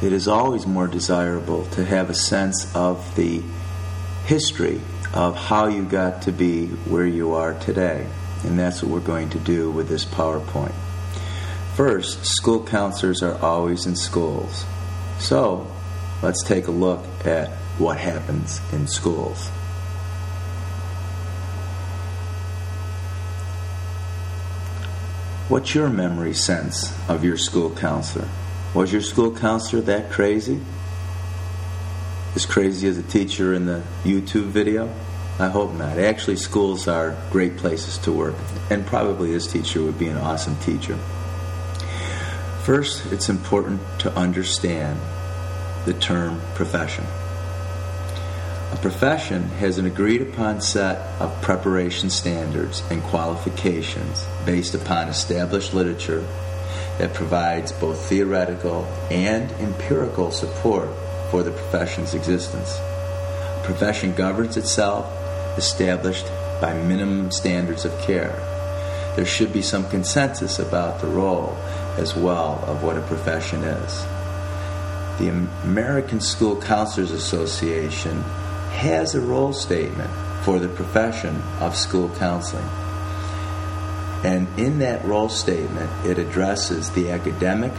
it is always more desirable to have a sense of the history of how you got to be where you are today. And that's what we're going to do with this PowerPoint. First, school counselors are always in schools. So, let's take a look at what happens in schools. What's your memory sense of your school counselor? Was your school counselor that crazy? As crazy as a teacher in the YouTube video? I hope not. Actually, schools are great places to work, and probably this teacher would be an awesome teacher. First, it's important to understand the term profession. A profession has an agreed upon set of preparation standards and qualifications based upon established literature that provides both theoretical and empirical support for the profession's existence. A profession governs itself, established by minimum standards of care. There should be some consensus about the role as well of what a profession is. The American School Counselors Association has a role statement for the profession of school counseling. And in that role statement, it addresses the academic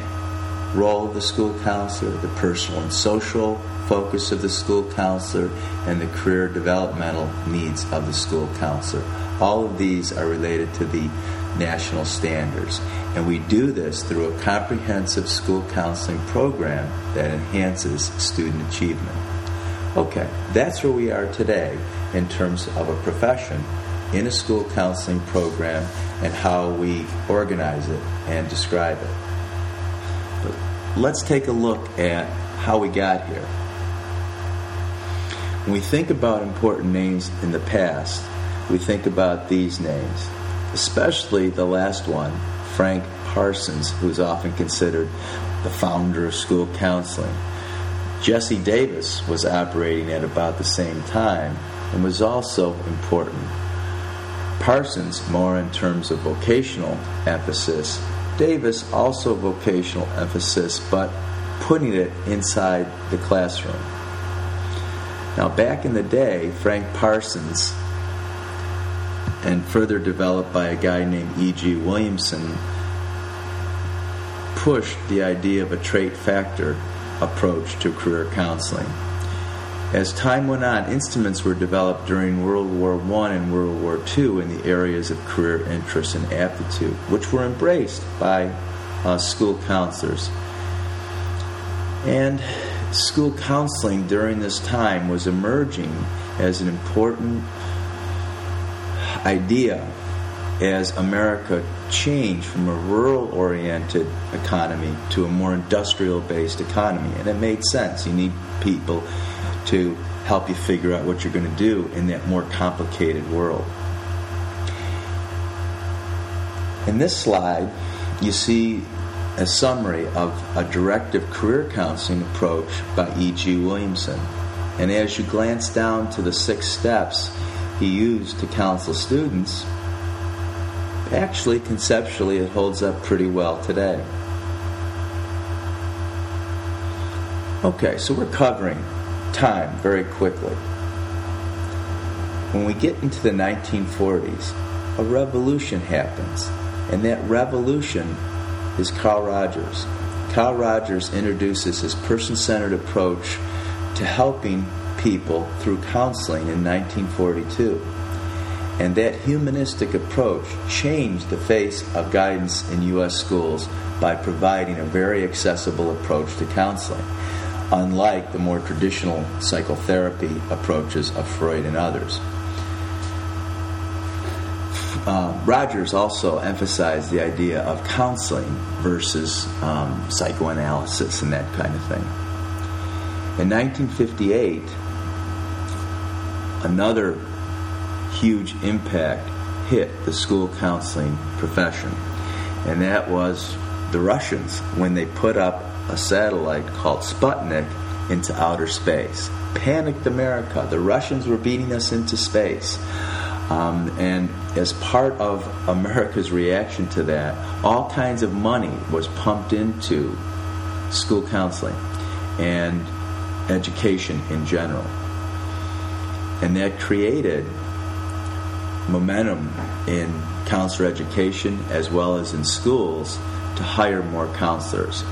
role of the school counselor, the personal and social focus of the school counselor, and the career developmental needs of the school counselor. All of these are related to the national standards. And we do this through a comprehensive school counseling program that enhances student achievement. Okay, that's where we are today in terms of a profession in a school counseling program and how we organize it and describe it. But let's take a look at how we got here. When we think about important names in the past, we think about these names, especially the last one, Frank Parsons, who's often considered the founder of school counseling. Jesse Davis was operating at about the same time and was also important. Parsons, more in terms of vocational emphasis, Davis, also vocational emphasis, but putting it inside the classroom. Now, back in the day, Frank Parsons, and further developed by a guy named E.G. Williamson, pushed the idea of a trait factor approach to career counseling. As time went on, instruments were developed during World War I and World War II in the areas of career interest and aptitude, which were embraced by uh, school counselors. And school counseling during this time was emerging as an important idea as America changed from a rural oriented economy to a more industrial based economy. And it made sense. You need people to help you figure out what you're going to do in that more complicated world. In this slide, you see a summary of a directive career counseling approach by E.G. Williamson. And as you glance down to the six steps he used to counsel students, actually, conceptually, it holds up pretty well today. Okay, so we're covering time very quickly. When we get into the 1940s, a revolution happens, and that revolution is Carl Rogers. Carl Rogers introduces his person centered approach to helping people through counseling in 1942. And that humanistic approach changed the face of guidance in U.S. schools by providing a very accessible approach to counseling, unlike the more traditional psychotherapy approaches of Freud and others. Uh, Rogers also emphasized the idea of counseling versus um, psychoanalysis and that kind of thing. In 1958, another huge impact hit the school counseling profession, and that was the Russians when they put up a satellite called Sputnik into outer space. Panicked America. The Russians were beating us into space. Um, and as part of America's reaction to that, all kinds of money was pumped into school counseling. and education in general. And that created momentum in counselor education as well as in schools to hire more counselors.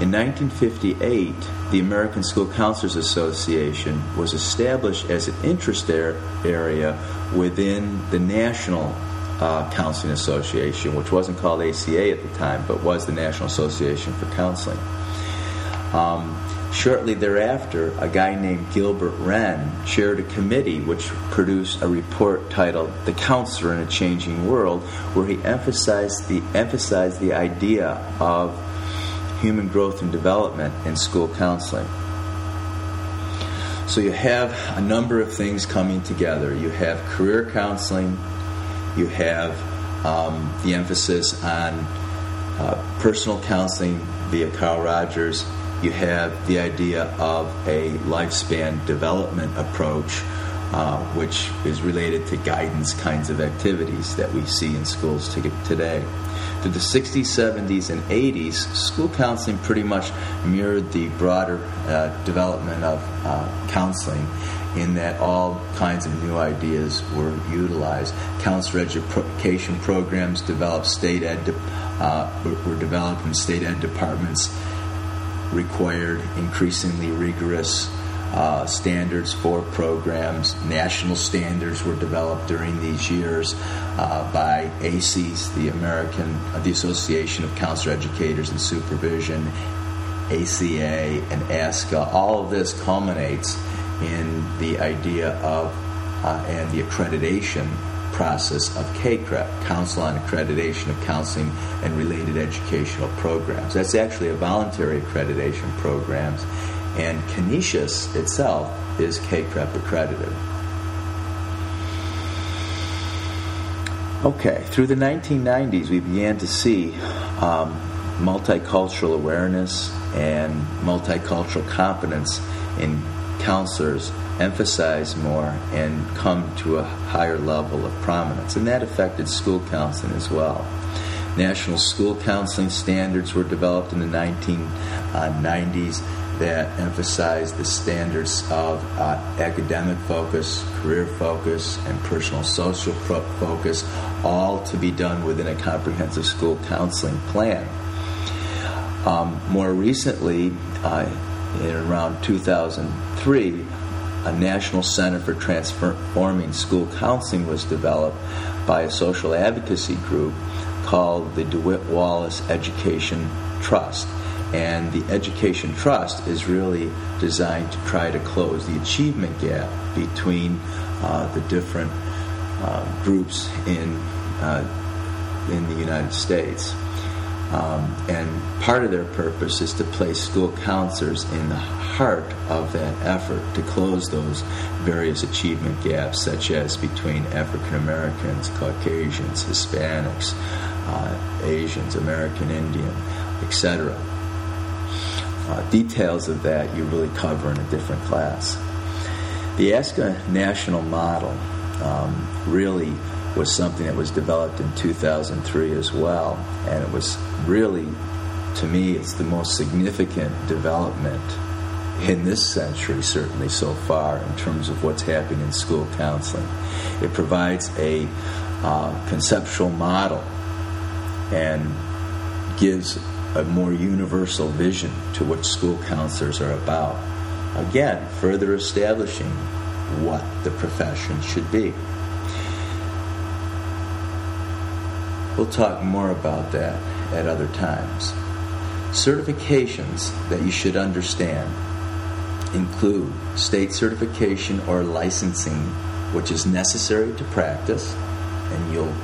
In 1958, the American School Counselors Association was established as an interest area within the National uh, Counseling Association, which wasn't called ACA at the time, but was the National Association for Counseling. Um, Shortly thereafter, a guy named Gilbert Wrenn chaired a committee which produced a report titled The Counselor in a Changing World, where he emphasized the, emphasized the idea of human growth and development in school counseling. So you have a number of things coming together. You have career counseling, you have um, the emphasis on uh, personal counseling via Carl Rogers you have the idea of a lifespan development approach, uh, which is related to guidance kinds of activities that we see in schools today. Through the 60s, 70s, and 80s, school counseling pretty much mirrored the broader uh, development of uh, counseling in that all kinds of new ideas were utilized. Counselor education programs developed state ed de- uh, were developed and state ed departments required increasingly rigorous uh, standards for programs. National standards were developed during these years uh, by ACES, the American, uh, the Association of Counselor Educators and Supervision, ACA, and ASCA. All of this culminates in the idea of uh, and the accreditation process of CACREP, Council on Accreditation of Counseling and Related Educational Programs. That's actually a voluntary accreditation program, and Canisius itself is CACREP accredited. Okay, through the 1990s, we began to see um, multicultural awareness and multicultural competence in counselors emphasize more and come to a higher level of prominence. And that affected school counseling as well. National school counseling standards were developed in the 1990s that emphasize the standards of uh, academic focus, career focus, and personal social focus, all to be done within a comprehensive school counseling plan. Um, more recently, uh, in around 2003, a National Center for Transforming School Counseling was developed by a social advocacy group called the DeWitt Wallace Education Trust. And the Education Trust is really designed to try to close the achievement gap between uh, the different uh, groups in, uh, in the United States. Um, and part of their purpose is to place school counselors in the heart of that effort to close those various achievement gaps, such as between African Americans, Caucasians, Hispanics, uh, Asians, American Indian, etc. Uh, details of that you really cover in a different class. The ASCA national model um, really was something that was developed in 2003 as well, and it was really, to me, it's the most significant development in this century, certainly so far, in terms of what's happening in school counseling. It provides a uh, conceptual model and gives a more universal vision to what school counselors are about. Again, further establishing what the profession should be. We'll talk more about that at other times. Certifications that you should understand include state certification or licensing, which is necessary to practice, and you'll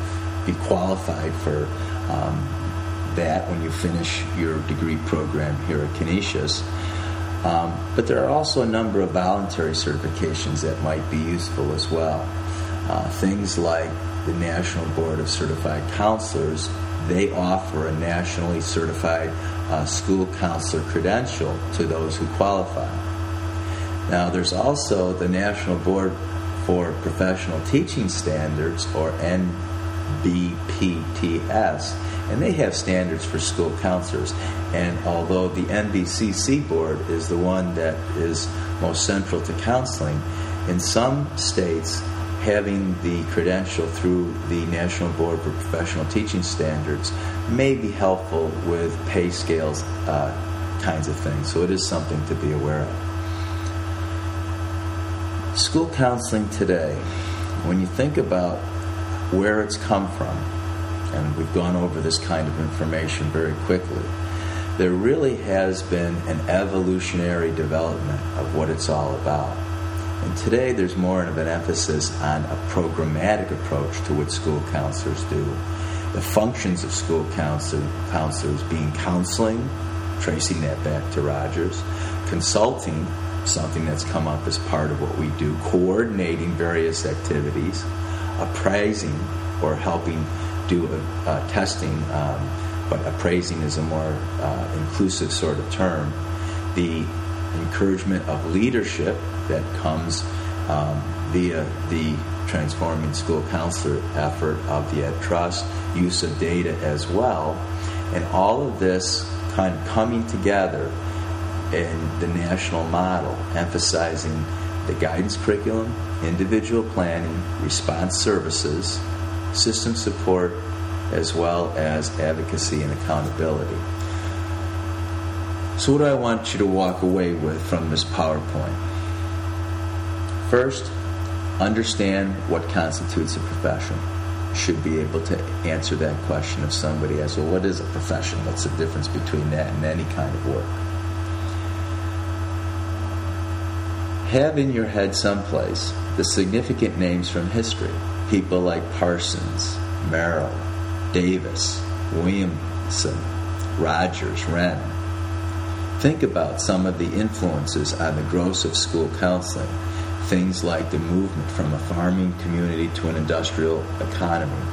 be qualified for um, that when you finish your degree program here at Canisius. Um, but there are also a number of voluntary certifications that might be useful as well. Uh, things like the National Board of Certified Counselors, they offer a nationally certified uh, school counselor credential to those who qualify. Now, there's also the National Board for Professional Teaching Standards, or BPTS, and they have standards for school counselors. And although the NBCC board is the one that is most central to counseling, in some states, having the credential through the National Board for Professional Teaching Standards may be helpful with pay scales uh, kinds of things. So it is something to be aware of. School counseling today, when you think about where it's come from, and we've gone over this kind of information very quickly, there really has been an evolutionary development of what it's all about. And today there's more of an emphasis on a programmatic approach to what school counselors do. The functions of school counselor, counselors being counseling, tracing that back to Rogers, consulting, something that's come up as part of what we do, coordinating various activities, appraising or helping do a, testing, um, but appraising is a more uh, inclusive sort of term. The encouragement of leadership that comes um, via the transforming school counselor effort of the Ed Trust, use of data as well, and all of this kind of coming together in the national model, emphasizing the guidance curriculum, individual planning, response services, system support, as well as advocacy and accountability. So, what do I want you to walk away with from this PowerPoint? First, understand what constitutes a profession. Should be able to answer that question if somebody asks, well, what is a profession? What's the difference between that and any kind of work? Have in your head someplace the significant names from history. People like Parsons, Merrill, Davis, Williamson, Rogers, Wrenn. Think about some of the influences on the growth of school counseling. Things like the movement from a farming community to an industrial economy,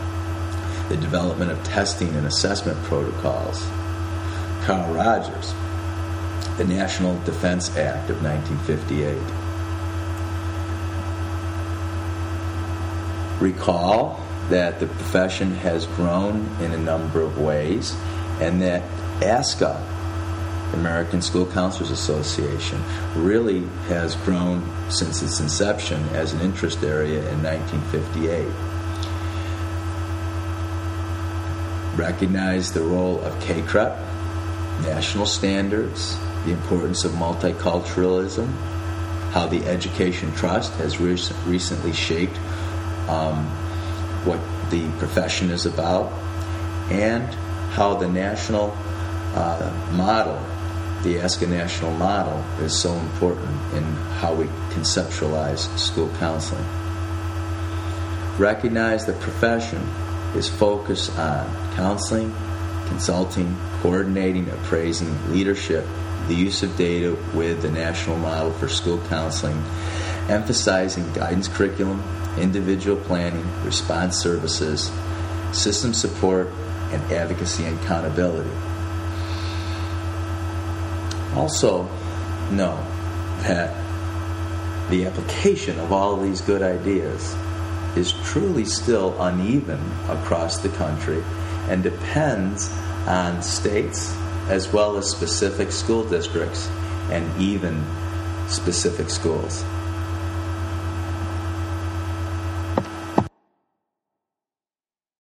the development of testing and assessment protocols. Carl Rogers, the National Defense Act of 1958. Recall that the profession has grown in a number of ways and that ASCA, American School Counselors Association, really has grown since its inception as an interest area in 1958. Recognize the role of CACREP, national standards, the importance of multiculturalism, how the Education Trust has re- recently shaped um, what the profession is about, and how the national uh, model, the ASCA national model, is so important in how we conceptualize school counseling. Recognize the profession is focused on counseling, consulting, coordinating, appraising, leadership, the use of data with the national model for school counseling, emphasizing guidance curriculum, individual planning, response services, system support, and advocacy and accountability. Also, know that the application of all of these good ideas is truly still uneven across the country and depends on states as well as specific school districts and even specific schools.